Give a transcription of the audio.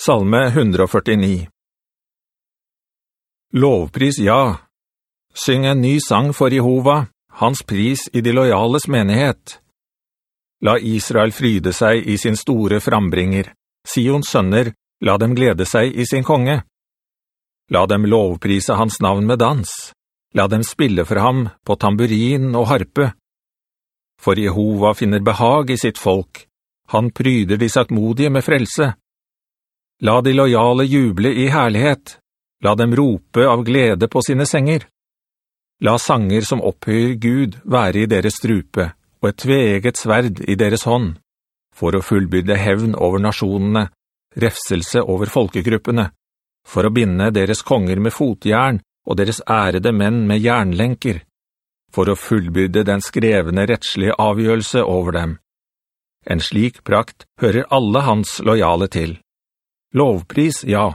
Salme 149 Lovpris ja. Syng en ny sang for Jehova, hans pris i de lojales menighet. La Israel fryde seg i sin store frambringer. Sions sønner, la dem glede seg i sin konge. La dem lovprise hans navn med dans. La dem spille for ham på tamburin og harpe. For Jehova finner behag i sitt folk. Han pryder de saktmodige med frelse. La de lojale juble i herlighet. La dem rope av glede på sine senger. La sanger som opphøyer Gud være i deres strupe, og et tveget sverd i deres hånd, for å fullbyrde hevn over nasjonene, refselse over folkegruppene, for å binde deres konger med fotjern og deres ærede menn med jernlenker, for å fullbyrde den skrevne rettslige avgjørelse over dem. En slik prakt hører alle hans lojale til. Lovpris, ja.